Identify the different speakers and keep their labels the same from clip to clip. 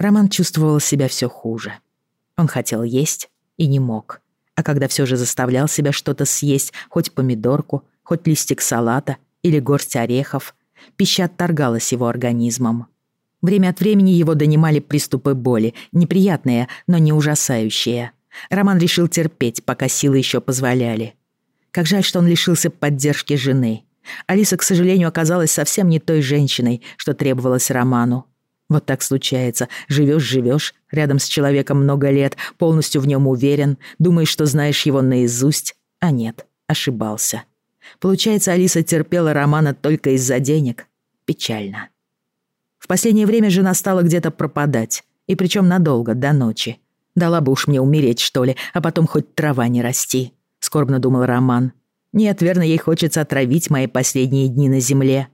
Speaker 1: Роман чувствовал себя все хуже. Он хотел есть и не мог. А когда все же заставлял себя что-то съесть, хоть помидорку, хоть листик салата или горсть орехов, пища отторгалась его организмом. Время от времени его донимали приступы боли, неприятные, но не ужасающие. Роман решил терпеть, пока силы еще позволяли. Как жаль, что он лишился поддержки жены. Алиса, к сожалению, оказалась совсем не той женщиной, что требовалось Роману. Вот так случается. Живешь, живешь, рядом с человеком много лет, полностью в нем уверен, думаешь, что знаешь его наизусть, а нет, ошибался. Получается, Алиса терпела Романа только из-за денег. Печально. В последнее время жена стала где-то пропадать, и причем надолго, до ночи. Дала бы уж мне умереть, что ли, а потом хоть трава не расти, скорбно думал Роман. Нет, верно, ей хочется отравить мои последние дни на земле.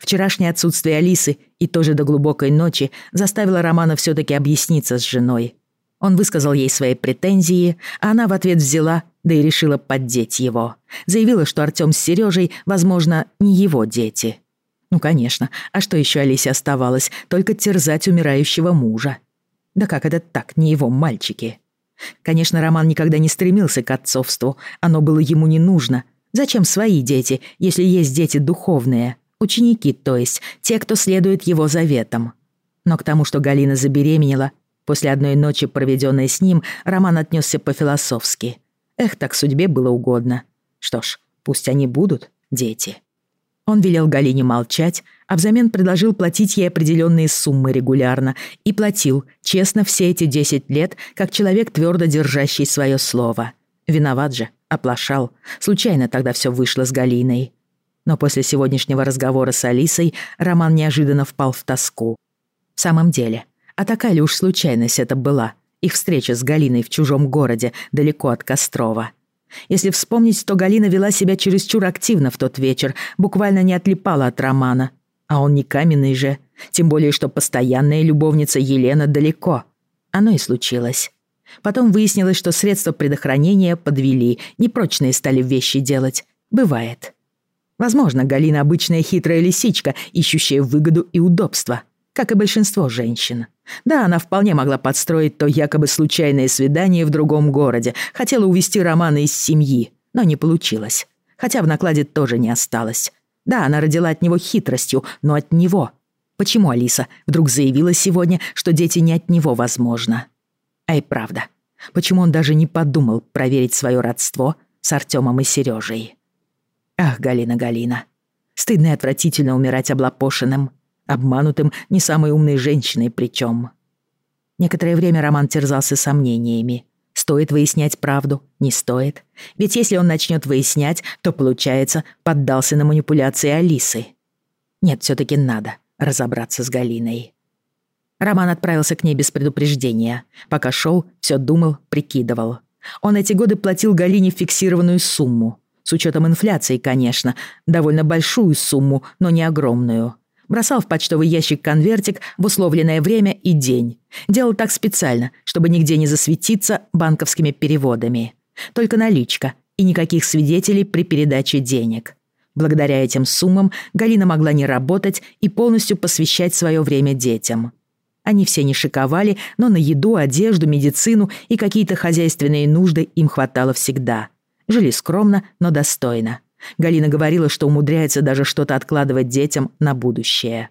Speaker 1: Вчерашнее отсутствие Алисы и тоже до глубокой ночи заставило Романа все-таки объясниться с женой. Он высказал ей свои претензии, а она в ответ взяла, да и решила поддеть его. Заявила, что Артём с Сережей, возможно, не его дети. Ну, конечно, а что еще Алисе оставалось? Только терзать умирающего мужа. Да как это так, не его мальчики? Конечно, Роман никогда не стремился к отцовству, оно было ему не нужно. Зачем свои дети, если есть дети духовные? Ученики, то есть, те, кто следует его заветам. Но к тому, что Галина забеременела, после одной ночи, проведенной с ним, Роман отнесся по-философски. Эх, так судьбе было угодно. Что ж, пусть они будут дети. Он велел Галине молчать, а взамен предложил платить ей определенные суммы регулярно и платил, честно, все эти 10 лет, как человек, твердо держащий свое слово. Виноват же, оплошал. Случайно тогда все вышло с Галиной. Но после сегодняшнего разговора с Алисой Роман неожиданно впал в тоску. В самом деле, а такая ли уж случайность это была, их встреча с Галиной в чужом городе, далеко от Кострова. Если вспомнить, то Галина вела себя чересчур активно в тот вечер, буквально не отлипала от Романа. А он не каменный же, тем более, что постоянная любовница Елена далеко. Оно и случилось. Потом выяснилось, что средства предохранения подвели, непрочные стали вещи делать. Бывает. Возможно, Галина обычная хитрая лисичка, ищущая выгоду и удобство, как и большинство женщин. Да, она вполне могла подстроить то якобы случайное свидание в другом городе, хотела увести Романа из семьи, но не получилось. Хотя в накладе тоже не осталось. Да, она родила от него хитростью, но от него. Почему Алиса вдруг заявила сегодня, что дети не от него возможно? А и правда, почему он даже не подумал проверить свое родство с Артемом и Сережей? Ах, Галина, Галина. Стыдно и отвратительно умирать облапошенным. Обманутым не самой умной женщиной причем. Некоторое время Роман терзался сомнениями. Стоит выяснять правду, не стоит. Ведь если он начнет выяснять, то, получается, поддался на манипуляции Алисы. Нет, все таки надо разобраться с Галиной. Роман отправился к ней без предупреждения. Пока шел, все думал, прикидывал. Он эти годы платил Галине фиксированную сумму. С учетом инфляции, конечно. Довольно большую сумму, но не огромную. Бросал в почтовый ящик конвертик в условленное время и день. Делал так специально, чтобы нигде не засветиться банковскими переводами. Только наличка и никаких свидетелей при передаче денег. Благодаря этим суммам Галина могла не работать и полностью посвящать свое время детям. Они все не шиковали, но на еду, одежду, медицину и какие-то хозяйственные нужды им хватало всегда. Жили скромно, но достойно. Галина говорила, что умудряется даже что-то откладывать детям на будущее.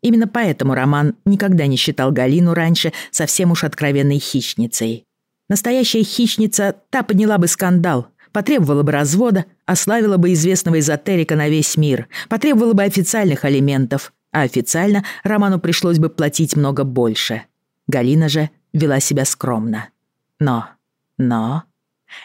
Speaker 1: Именно поэтому Роман никогда не считал Галину раньше совсем уж откровенной хищницей. Настоящая хищница, та подняла бы скандал, потребовала бы развода, ославила бы известного эзотерика на весь мир, потребовала бы официальных алиментов, а официально Роману пришлось бы платить много больше. Галина же вела себя скромно. Но, но...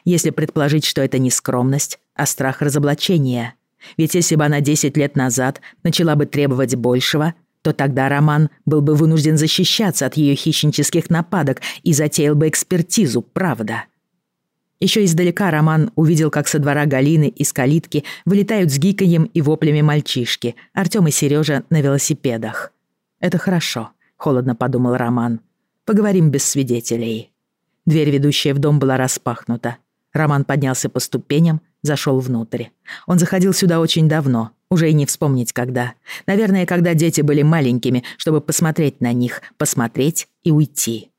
Speaker 1: Если предположить, что это не скромность, а страх разоблачения. Ведь если бы она 10 лет назад начала бы требовать большего, то тогда Роман был бы вынужден защищаться от ее хищнических нападок и затеял бы экспертизу, правда. Еще издалека Роман увидел, как со двора Галины из калитки вылетают с гиканьем и воплями мальчишки, Артём и Сережа на велосипедах. «Это хорошо», — холодно подумал Роман. «Поговорим без свидетелей». Дверь, ведущая в дом, была распахнута. Роман поднялся по ступеням, зашел внутрь. Он заходил сюда очень давно, Уже и не вспомнить когда. Наверное, когда дети были маленькими, чтобы посмотреть на них, посмотреть и уйти.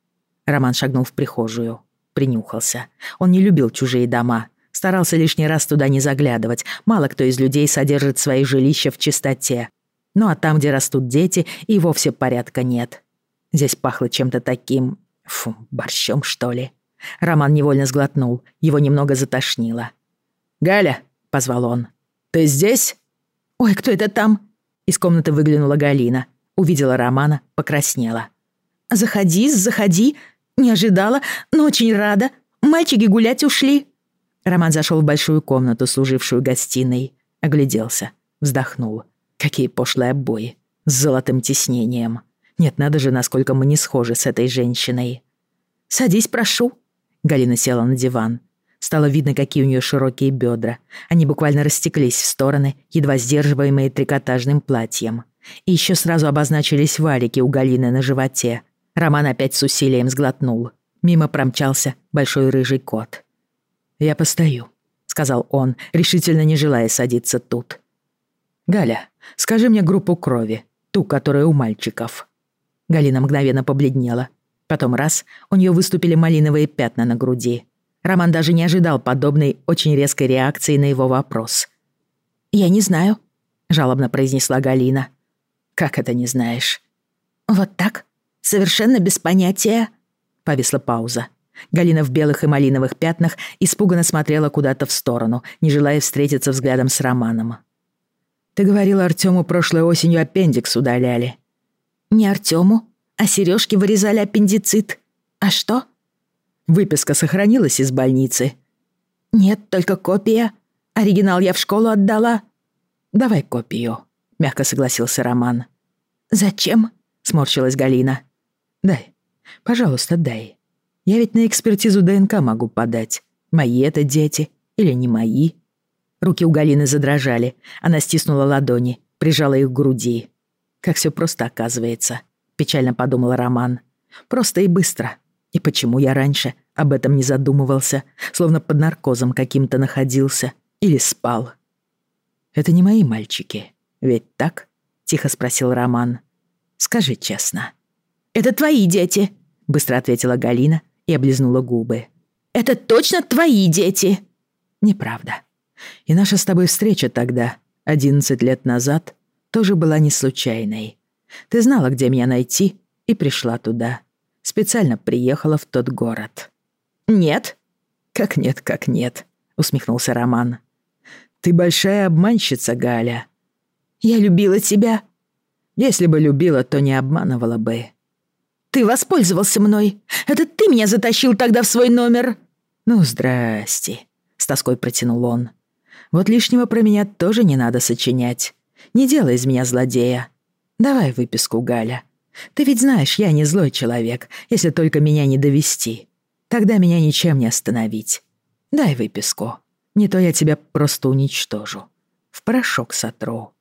Speaker 1: Роман шагнул в прихожую, принюхался. Он не любил чужие дома, старался лишний раз туда не заглядывать. Мало кто из людей содержит свои жилища в чистоте. Ну а там, где растут дети, и вовсе порядка нет. Здесь пахло чем-то таким... Фу, борщом, что ли. Роман невольно сглотнул, его немного затошнило. «Галя!» — позвал он. «Ты здесь?»
Speaker 2: «Ой, кто это там?»
Speaker 1: Из комнаты выглянула Галина. Увидела Романа, покраснела.
Speaker 2: «Заходи, заходи. Не ожидала, но очень рада. Мальчики гулять ушли».
Speaker 1: Роман зашел в большую комнату, служившую гостиной. Огляделся, вздохнул. Какие пошлые обои. С золотым тиснением. Нет, надо же, насколько мы не схожи с этой женщиной.
Speaker 2: «Садись, прошу».
Speaker 1: Галина села на диван. Стало видно, какие у нее широкие бедра. Они буквально растеклись в стороны, едва сдерживаемые трикотажным платьем. И еще сразу обозначились валики у Галины на животе. Роман опять с усилием сглотнул. Мимо промчался большой рыжий кот. «Я постою», — сказал он, решительно не желая садиться тут. «Галя, скажи мне группу крови, ту, которая у мальчиков». Галина мгновенно побледнела, Потом раз, у нее выступили малиновые пятна на груди. Роман даже не ожидал подобной очень резкой реакции на его вопрос.
Speaker 2: «Я не знаю», —
Speaker 1: жалобно произнесла Галина. «Как это не знаешь?»
Speaker 2: «Вот так? Совершенно без понятия?»
Speaker 1: Повисла пауза. Галина в белых и малиновых пятнах испуганно смотрела куда-то в сторону, не желая встретиться взглядом с Романом. «Ты говорила, Артёму прошлой осенью аппендикс удаляли».
Speaker 2: «Не Артёму, а сережки вырезали аппендицит. А что?
Speaker 1: Выписка сохранилась из больницы.
Speaker 2: Нет, только копия. Оригинал я в школу отдала.
Speaker 1: Давай копию, мягко согласился Роман.
Speaker 2: Зачем?
Speaker 1: Сморщилась Галина. Дай, пожалуйста, дай. Я ведь на экспертизу ДНК могу подать. Мои это дети или не мои. Руки у Галины задрожали. Она стиснула ладони, прижала их к груди. Как все просто оказывается печально подумал Роман. Просто и быстро. И почему я раньше об этом не задумывался, словно под наркозом каким-то находился или спал? Это не мои мальчики, ведь так? Тихо спросил Роман. Скажи честно.
Speaker 2: Это твои дети,
Speaker 1: быстро ответила Галина и облизнула губы.
Speaker 2: Это точно твои дети?
Speaker 1: Неправда. И наша с тобой встреча тогда, одиннадцать лет назад, тоже была не случайной. Ты знала, где меня найти, и пришла туда. Специально приехала в тот город».
Speaker 2: «Нет».
Speaker 1: «Как нет, как нет», — усмехнулся Роман. «Ты большая обманщица, Галя».
Speaker 2: «Я любила тебя».
Speaker 1: «Если бы любила, то не обманывала бы».
Speaker 2: «Ты воспользовался мной. Это ты меня затащил тогда в свой номер».
Speaker 1: «Ну, здрасте», — с тоской протянул он. «Вот лишнего про меня тоже не надо сочинять. Не делай из меня злодея. Давай выписку, Галя. Ты ведь знаешь, я не злой человек, если только меня не довести. Тогда меня ничем не остановить. Дай выписку. Не то я тебя просто уничтожу. В порошок сотру».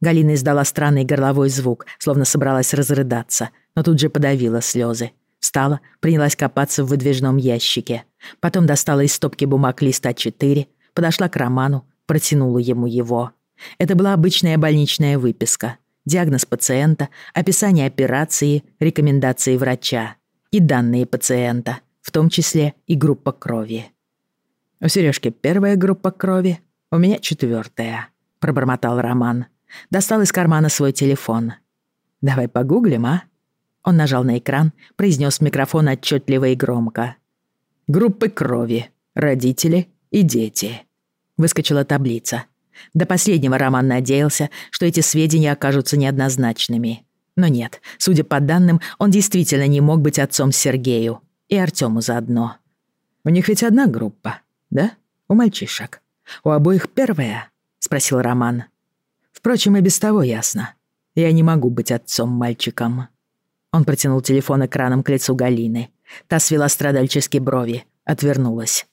Speaker 1: Галина издала странный горловой звук, словно собралась разрыдаться, но тут же подавила слезы. Встала, принялась копаться в выдвижном ящике. Потом достала из стопки бумаг листа 4, подошла к Роману, протянула ему его. Это была обычная больничная выписка диагноз пациента, описание операции, рекомендации врача и данные пациента, в том числе и группа крови. «У Сережки первая группа крови, у меня четвертая», — пробормотал Роман. Достал из кармана свой телефон. «Давай погуглим, а?» Он нажал на экран, произнес в микрофон отчетливо и громко. «Группы крови, родители и дети». Выскочила таблица — до последнего Роман надеялся, что эти сведения окажутся неоднозначными. Но нет, судя по данным, он действительно не мог быть отцом Сергею. И Артему заодно. «У них ведь одна группа, да? У мальчишек. У обоих первая?» — спросил Роман. «Впрочем, и без того ясно. Я не могу быть отцом-мальчиком». Он протянул телефон экраном к лицу Галины. Та свела страдальчески брови, отвернулась.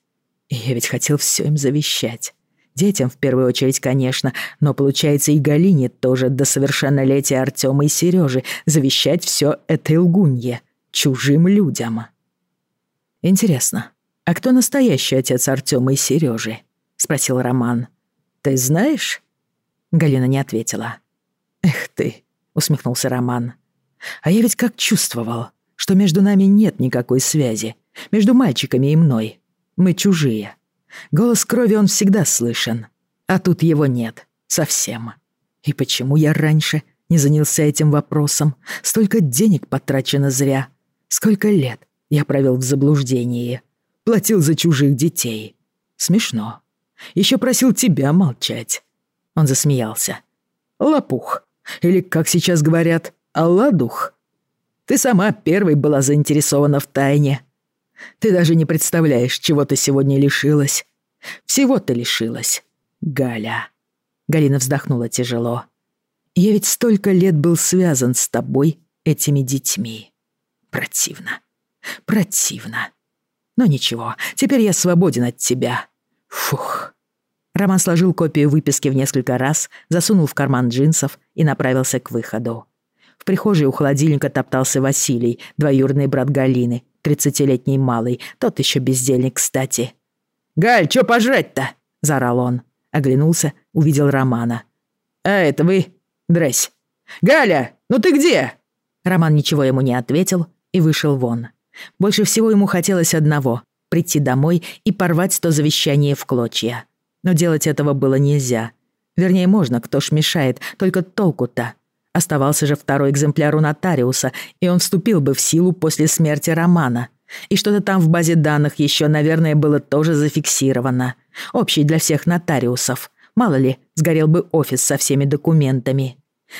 Speaker 1: «Я ведь хотел все им завещать. Детям в первую очередь, конечно, но получается и Галине тоже до совершеннолетия Артема и Сережи завещать все этой лгунье, чужим людям. Интересно, а кто настоящий отец Артема и Сережи? спросил Роман. Ты знаешь? Галина не ответила. «Эх ты», — усмехнулся Роман. «А я ведь как чувствовал, что между нами нет никакой связи, между мальчиками и мной. Мы чужие. Голос крови он всегда слышен, а тут его нет. Совсем. И почему я раньше не занялся этим вопросом? Столько денег потрачено зря. Сколько лет я провел в заблуждении. Платил за чужих детей. Смешно. Еще просил тебя молчать. Он засмеялся. Лопух. Или, как сейчас говорят, Алладух. Ты сама первой была заинтересована в тайне. Ты даже не представляешь, чего ты сегодня лишилась. Всего ты лишилась. Галя. Галина вздохнула тяжело. «Я ведь столько лет был связан с тобой, этими детьми. Противно. Противно. Но ничего, теперь я свободен от тебя. Фух». Роман сложил копию выписки в несколько раз, засунул в карман джинсов и направился к выходу. В прихожей у холодильника топтался Василий, двоюродный брат Галины, тридцатилетний малый, тот еще бездельник, кстати. «Галь, чё пожрать-то?» — заорал он. Оглянулся, увидел Романа. «А это вы? Дресь. Галя, ну ты где?» Роман ничего ему не ответил и вышел вон. Больше всего ему хотелось одного — прийти домой и порвать то завещание в клочья. Но делать этого было нельзя. Вернее, можно, кто ж мешает, только толку-то. Оставался же второй экземпляр у нотариуса, и он вступил бы в силу после смерти Романа. И что-то там в базе данных еще, наверное, было тоже зафиксировано. Общий для всех нотариусов. Мало ли, сгорел бы офис со всеми документами.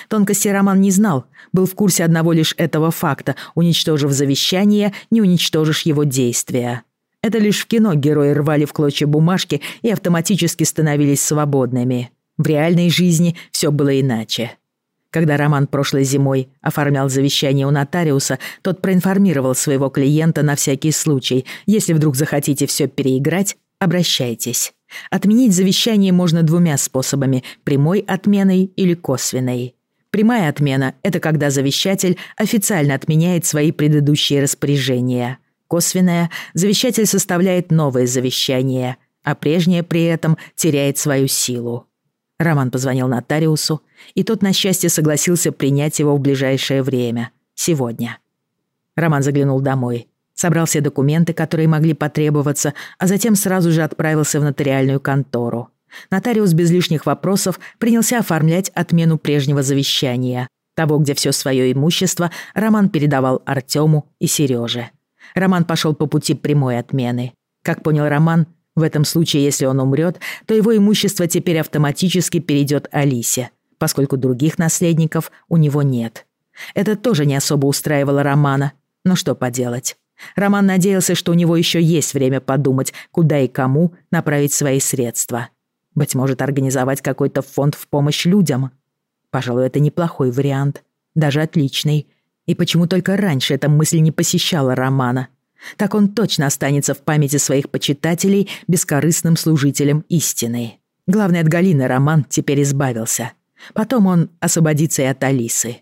Speaker 1: Тонкости Роман не знал, был в курсе одного лишь этого факта. Уничтожив завещание, не уничтожишь его действия. Это лишь в кино герои рвали в клочья бумажки и автоматически становились свободными. В реальной жизни все было иначе. Когда Роман прошлой зимой оформлял завещание у нотариуса, тот проинформировал своего клиента на всякий случай. Если вдруг захотите все переиграть, обращайтесь. Отменить завещание можно двумя способами – прямой отменой или косвенной. Прямая отмена – это когда завещатель официально отменяет свои предыдущие распоряжения. Косвенная – завещатель составляет новое завещание, а прежнее при этом теряет свою силу. Роман позвонил нотариусу, и тот, на счастье, согласился принять его в ближайшее время. Сегодня. Роман заглянул домой, собрал все документы, которые могли потребоваться, а затем сразу же отправился в нотариальную контору. Нотариус без лишних вопросов принялся оформлять отмену прежнего завещания, того, где все свое имущество Роман передавал Артему и Сереже. Роман пошел по пути прямой отмены. Как понял Роман, в этом случае, если он умрет, то его имущество теперь автоматически перейдет Алисе, поскольку других наследников у него нет. Это тоже не особо устраивало Романа, но что поделать. Роман надеялся, что у него еще есть время подумать, куда и кому направить свои средства. Быть может, организовать какой-то фонд в помощь людям. Пожалуй, это неплохой вариант, даже отличный. И почему только раньше эта мысль не посещала Романа? Так он точно останется в памяти своих почитателей бескорыстным служителем истины. Главное, от Галины Роман теперь избавился. Потом он освободится и от Алисы.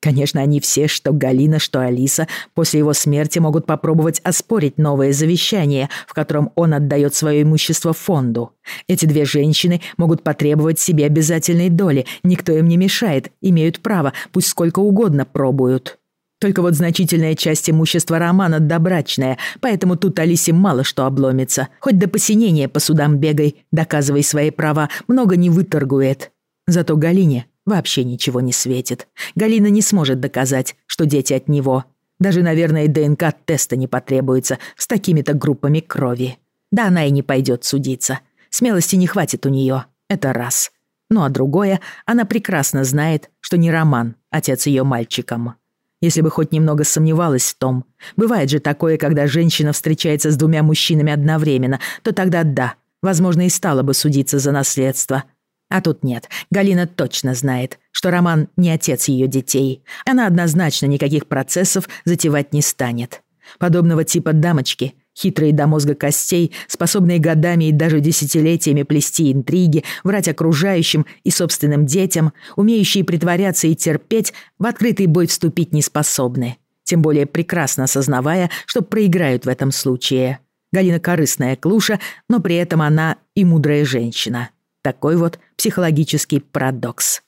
Speaker 1: Конечно, они все, что Галина, что Алиса, после его смерти могут попробовать оспорить новое завещание, в котором он отдает свое имущество фонду. Эти две женщины могут потребовать себе обязательной доли, никто им не мешает, имеют право, пусть сколько угодно пробуют. Только вот значительная часть имущества Романа добрачная, поэтому тут Алисе мало что обломится. Хоть до посинения по судам бегай, доказывай свои права, много не выторгует. Зато Галине вообще ничего не светит. Галина не сможет доказать, что дети от него. Даже, наверное, ДНК-теста не потребуется с такими-то группами крови. Да она и не пойдет судиться. Смелости не хватит у нее. Это раз. Ну а другое, она прекрасно знает, что не Роман, отец ее мальчиком если бы хоть немного сомневалась в том. Бывает же такое, когда женщина встречается с двумя мужчинами одновременно, то тогда да, возможно, и стала бы судиться за наследство. А тут нет. Галина точно знает, что Роман не отец ее детей. Она однозначно никаких процессов затевать не станет. Подобного типа дамочки — Хитрые до мозга костей, способные годами и даже десятилетиями плести интриги, врать окружающим и собственным детям, умеющие притворяться и терпеть, в открытый бой вступить не способны. Тем более прекрасно осознавая, что проиграют в этом случае. Галина корыстная клуша, но при этом она и мудрая женщина. Такой вот психологический парадокс.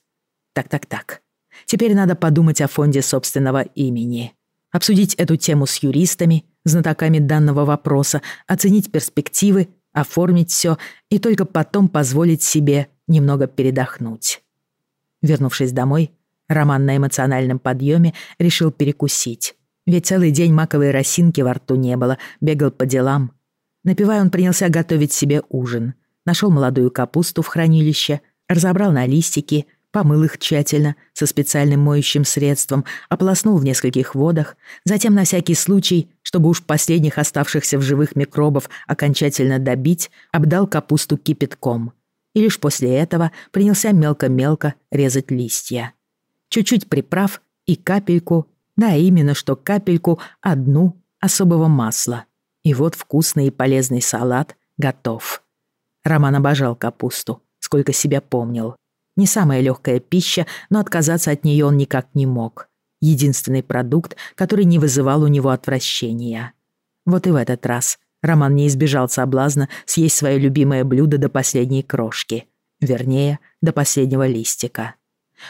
Speaker 1: Так-так-так. Теперь надо подумать о фонде собственного имени. Обсудить эту тему с юристами, знатоками данного вопроса, оценить перспективы, оформить все и только потом позволить себе немного передохнуть. Вернувшись домой, Роман на эмоциональном подъеме решил перекусить. Ведь целый день маковой росинки во рту не было, бегал по делам. Напивая, он принялся готовить себе ужин. Нашел молодую капусту в хранилище, разобрал на листики, помыл их тщательно, со специальным моющим средством, ополоснул в нескольких водах, затем на всякий случай, чтобы уж последних оставшихся в живых микробов окончательно добить, обдал капусту кипятком. И лишь после этого принялся мелко-мелко резать листья. Чуть-чуть приправ и капельку, да именно что капельку, одну особого масла. И вот вкусный и полезный салат готов. Роман обожал капусту, сколько себя помнил. Не самая легкая пища, но отказаться от нее он никак не мог. Единственный продукт, который не вызывал у него отвращения. Вот и в этот раз Роман не избежал соблазна съесть свое любимое блюдо до последней крошки. Вернее, до последнего листика.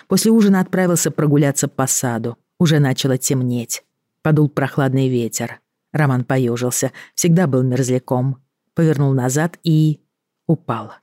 Speaker 1: После ужина отправился прогуляться по саду. Уже начало темнеть. Подул прохладный ветер. Роман поежился, всегда был мерзляком. Повернул назад и... упал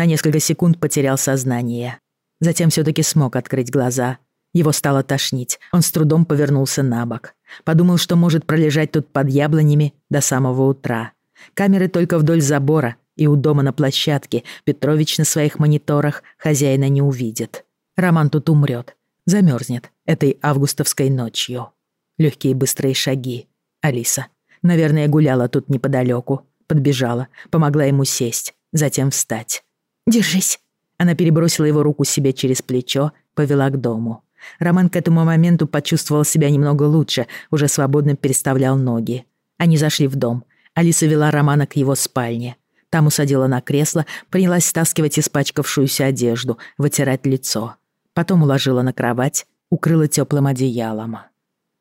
Speaker 1: на несколько секунд потерял сознание. Затем все-таки смог открыть глаза. Его стало тошнить. Он с трудом повернулся на бок. Подумал, что может пролежать тут под яблонями до самого утра. Камеры только вдоль забора и у дома на площадке. Петрович на своих мониторах хозяина не увидит. Роман тут умрет. Замерзнет этой августовской ночью. Легкие быстрые шаги. Алиса. Наверное, гуляла тут неподалеку. Подбежала, помогла ему сесть, затем встать. «Держись». Она перебросила его руку себе через плечо, повела к дому. Роман к этому моменту почувствовал себя немного лучше, уже свободно переставлял ноги. Они зашли в дом. Алиса вела Романа к его спальне. Там усадила на кресло, принялась стаскивать испачкавшуюся одежду, вытирать лицо. Потом уложила на кровать, укрыла теплым одеялом.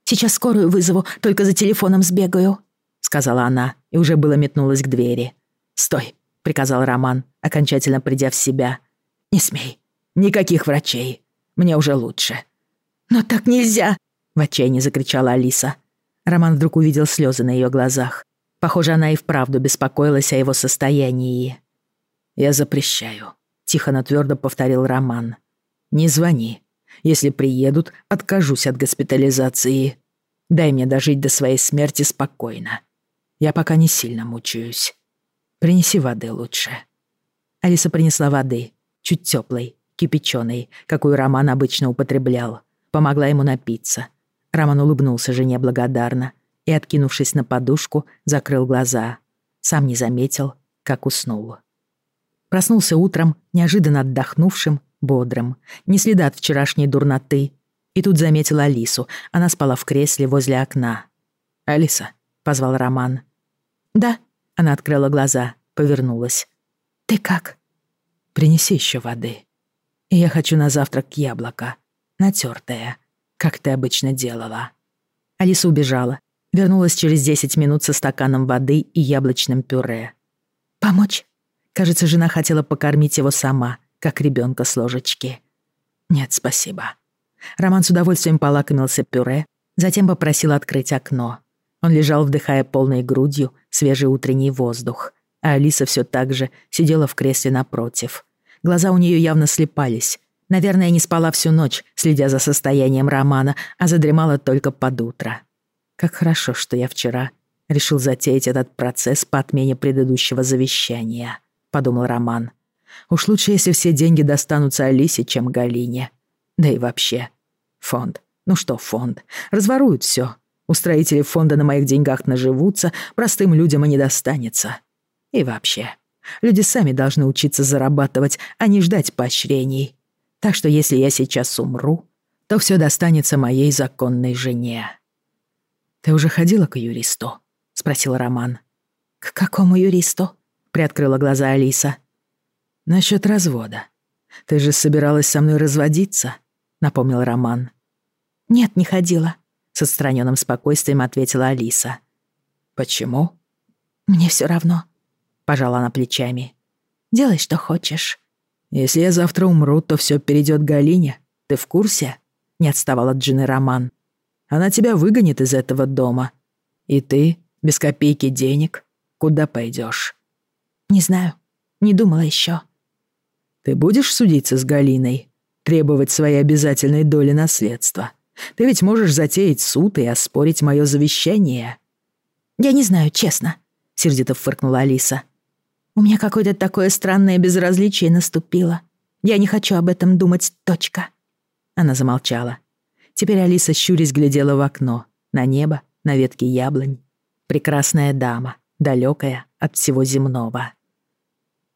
Speaker 2: «Сейчас скорую вызову, только за телефоном сбегаю», — сказала она и уже было метнулась к двери.
Speaker 1: «Стой!» — приказал Роман, окончательно придя в себя. «Не смей. Никаких врачей. Мне уже лучше».
Speaker 2: «Но так нельзя!»
Speaker 1: — в отчаянии закричала Алиса. Роман вдруг увидел слезы на ее глазах. Похоже, она и вправду беспокоилась о его состоянии. «Я запрещаю», — тихо, но твердо повторил Роман. «Не звони. Если приедут, откажусь от госпитализации. Дай мне дожить до своей смерти спокойно. Я пока не сильно мучаюсь. Принеси воды лучше». Алиса принесла воды, чуть теплой, кипяченой, какую Роман обычно употреблял. Помогла ему напиться. Роман улыбнулся жене благодарно и, откинувшись на подушку, закрыл глаза. Сам не заметил, как уснул. Проснулся утром, неожиданно отдохнувшим, бодрым, не следа от вчерашней дурноты. И тут заметил Алису. Она спала в кресле возле окна. «Алиса», — позвал Роман.
Speaker 2: «Да», —
Speaker 1: она открыла глаза, повернулась.
Speaker 2: «Ты как?»
Speaker 1: «Принеси еще воды. И я хочу на завтрак яблоко, натертое, как ты обычно делала». Алиса убежала, вернулась через 10 минут со стаканом воды и яблочным пюре.
Speaker 2: «Помочь?»
Speaker 1: Кажется, жена хотела покормить его сама, как ребенка с ложечки. «Нет, спасибо». Роман с удовольствием полакомился пюре, затем попросил открыть окно. Он лежал, вдыхая полной грудью свежий утренний воздух а Алиса все так же сидела в кресле напротив. Глаза у нее явно слепались. Наверное, не спала всю ночь, следя за состоянием Романа, а задремала только под утро. Как хорошо, что я вчера решил затеять этот процесс по отмене предыдущего завещания, подумал Роман. Уж лучше, если все деньги достанутся Алисе, чем Галине. Да и вообще. Фонд. Ну что фонд? Разворуют все. Устроители фонда на моих деньгах наживутся, простым людям и не достанется. И вообще, люди сами должны учиться зарабатывать, а не ждать поощрений. Так что если я сейчас умру, то все достанется моей законной жене. «Ты уже ходила к юристу?» — спросил Роман.
Speaker 2: «К какому юристу?» — приоткрыла глаза Алиса.
Speaker 1: «Насчёт развода. Ты же собиралась со мной разводиться?» — напомнил Роман.
Speaker 2: «Нет, не ходила», —
Speaker 1: с отстраненным спокойствием ответила Алиса. «Почему?»
Speaker 2: «Мне все равно»,
Speaker 1: пожала она плечами.
Speaker 2: «Делай, что хочешь».
Speaker 1: «Если я завтра умру, то все перейдет Галине. Ты в курсе?» — не отставал от жены Роман. «Она тебя выгонит из этого дома. И ты, без копейки денег, куда пойдешь?
Speaker 2: «Не знаю. Не думала еще.
Speaker 1: «Ты будешь судиться с Галиной? Требовать своей обязательной доли наследства? Ты ведь можешь затеять суд и оспорить мое завещание».
Speaker 2: «Я не знаю, честно», — сердито фыркнула Алиса. У меня какое-то такое странное безразличие наступило. Я не хочу об этом думать, точка».
Speaker 1: Она замолчала. Теперь Алиса щурясь глядела в окно, на небо, на ветки яблонь. Прекрасная дама, далекая от всего земного.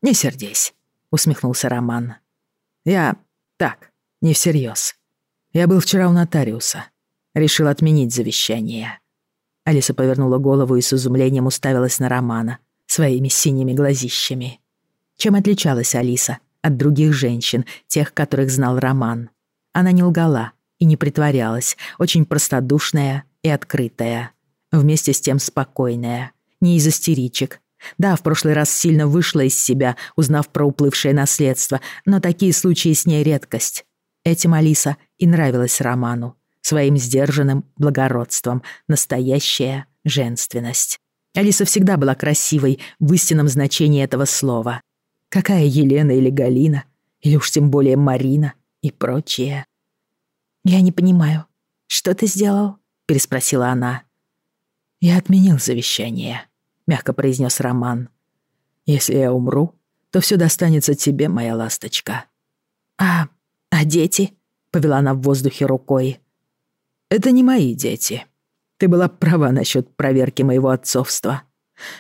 Speaker 1: «Не сердись», — усмехнулся Роман. «Я... так, не всерьез. Я был вчера у нотариуса. Решил отменить завещание». Алиса повернула голову и с изумлением уставилась на Романа, своими синими глазищами. Чем отличалась Алиса от других женщин, тех, которых знал Роман? Она не лгала и не притворялась, очень простодушная и открытая. Вместе с тем спокойная, не из истеричек. Да, в прошлый раз сильно вышла из себя, узнав про уплывшее наследство, но такие случаи с ней редкость. Этим Алиса и нравилась Роману. Своим сдержанным благородством, настоящая женственность. Алиса всегда была красивой в истинном значении этого слова. Какая Елена или Галина, или уж тем более Марина и прочее.
Speaker 2: «Я не понимаю, что ты сделал?» — переспросила она.
Speaker 1: «Я отменил завещание», — мягко произнес Роман. «Если я умру, то все достанется тебе, моя ласточка».
Speaker 2: «А, а дети?» — повела она в воздухе рукой.
Speaker 1: «Это не мои дети», ты была права насчет проверки моего отцовства.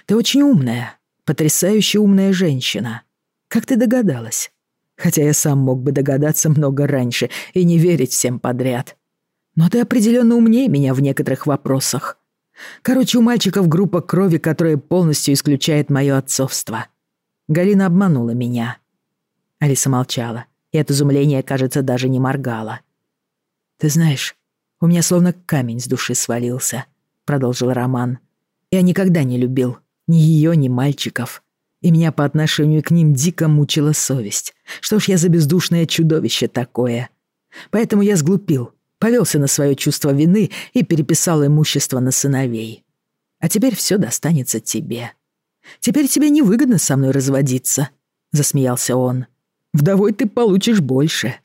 Speaker 1: Ты очень умная, потрясающе умная женщина. Как ты догадалась? Хотя я сам мог бы догадаться много раньше и не верить всем подряд. Но ты определенно умнее меня в некоторых вопросах. Короче, у мальчиков группа крови, которая полностью исключает мое отцовство. Галина обманула меня. Алиса молчала, и от изумления, кажется, даже не моргала. Ты знаешь, у меня словно камень с души свалился», — продолжил Роман. «Я никогда не любил ни ее, ни мальчиков. И меня по отношению к ним дико мучила совесть. Что ж я за бездушное чудовище такое? Поэтому я сглупил, повелся на свое чувство вины и переписал имущество на сыновей. А теперь все достанется тебе. Теперь тебе невыгодно со мной разводиться», — засмеялся он. «Вдовой ты получишь больше.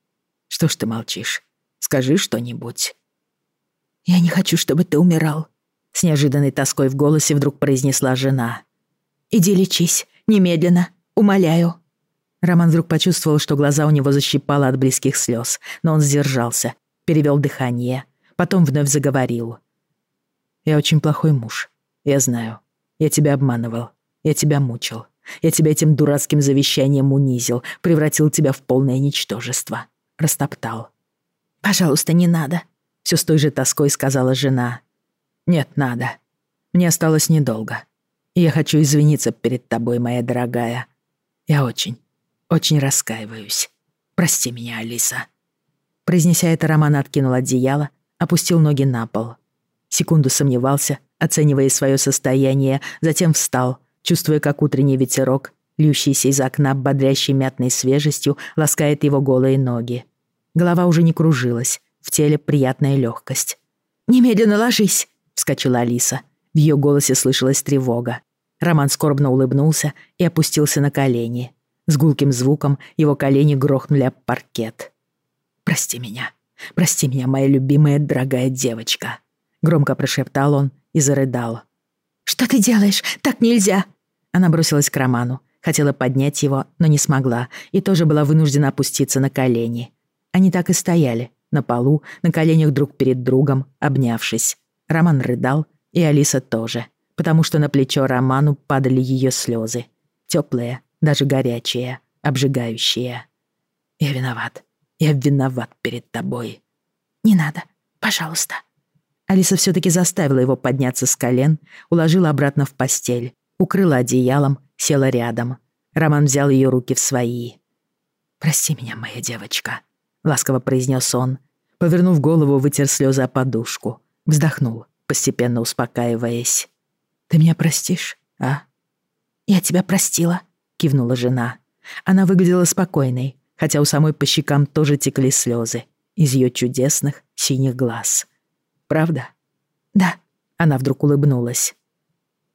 Speaker 1: Что ж ты молчишь? Скажи что-нибудь».
Speaker 2: «Я не хочу, чтобы ты умирал», — с неожиданной тоской в голосе вдруг произнесла жена. «Иди лечись, немедленно, умоляю».
Speaker 1: Роман вдруг почувствовал, что глаза у него защипало от близких слез, но он сдержался, перевел дыхание, потом вновь заговорил. «Я очень плохой муж. Я знаю. Я тебя обманывал. Я тебя мучил. Я тебя этим дурацким завещанием унизил, превратил тебя в полное ничтожество. Растоптал.
Speaker 2: «Пожалуйста, не надо»,
Speaker 1: все с той же тоской сказала жена. «Нет, надо. Мне осталось недолго. Я хочу извиниться перед тобой, моя дорогая. Я очень, очень раскаиваюсь. Прости меня, Алиса». Произнеся это, Роман откинул одеяло, опустил ноги на пол. Секунду сомневался, оценивая свое состояние, затем встал, чувствуя, как утренний ветерок, льющийся из окна бодрящей мятной свежестью, ласкает его голые ноги. Голова уже не кружилась, в теле приятная легкость.
Speaker 2: «Немедленно ложись!» — вскочила
Speaker 1: Алиса. В ее голосе слышалась тревога. Роман скорбно улыбнулся и опустился на колени. С гулким звуком его колени грохнули об паркет. «Прости меня, прости меня, моя любимая дорогая девочка», — громко прошептал он и зарыдал.
Speaker 2: «Что ты делаешь? Так нельзя!»
Speaker 1: Она бросилась к Роману, хотела поднять его, но не смогла, и тоже была вынуждена опуститься на колени. Они так и стояли, на полу, на коленях друг перед другом, обнявшись. Роман рыдал, и Алиса тоже, потому что на плечо Роману падали ее слезы. Теплые, даже горячие, обжигающие. «Я виноват. Я виноват перед тобой».
Speaker 2: «Не надо. Пожалуйста».
Speaker 1: Алиса все-таки заставила его подняться с колен, уложила обратно в постель, укрыла одеялом, села рядом. Роман взял ее руки в свои. «Прости меня, моя девочка», — ласково произнес он. Повернув голову, вытер слезы о подушку. Вздохнул, постепенно успокаиваясь. «Ты меня простишь, а?»
Speaker 2: «Я тебя простила», — кивнула жена.
Speaker 1: Она выглядела спокойной, хотя у самой по щекам тоже текли слезы из ее чудесных синих глаз. «Правда?»
Speaker 2: «Да», —
Speaker 1: она вдруг улыбнулась.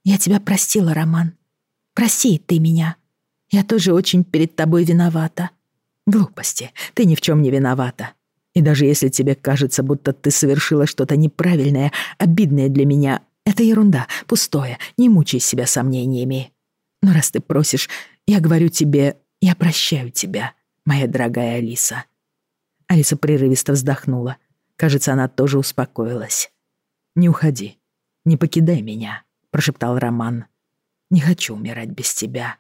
Speaker 2: «Я тебя простила, Роман. Прости ты меня. Я тоже очень перед тобой виновата».
Speaker 1: «Глупости. Ты ни в чем не виновата. И даже если тебе кажется, будто ты совершила что-то неправильное, обидное для меня, это ерунда, пустое, не мучай себя сомнениями. Но раз ты просишь, я говорю тебе, я прощаю тебя, моя дорогая Алиса». Алиса прерывисто вздохнула. Кажется, она тоже успокоилась. «Не уходи, не покидай меня», — прошептал Роман. «Не хочу умирать без тебя.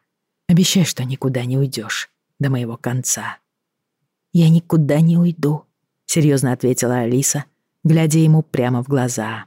Speaker 1: Обещай, что никуда не уйдешь до моего конца».
Speaker 2: «Я никуда не уйду», —
Speaker 1: серьезно ответила Алиса, глядя ему прямо в глаза.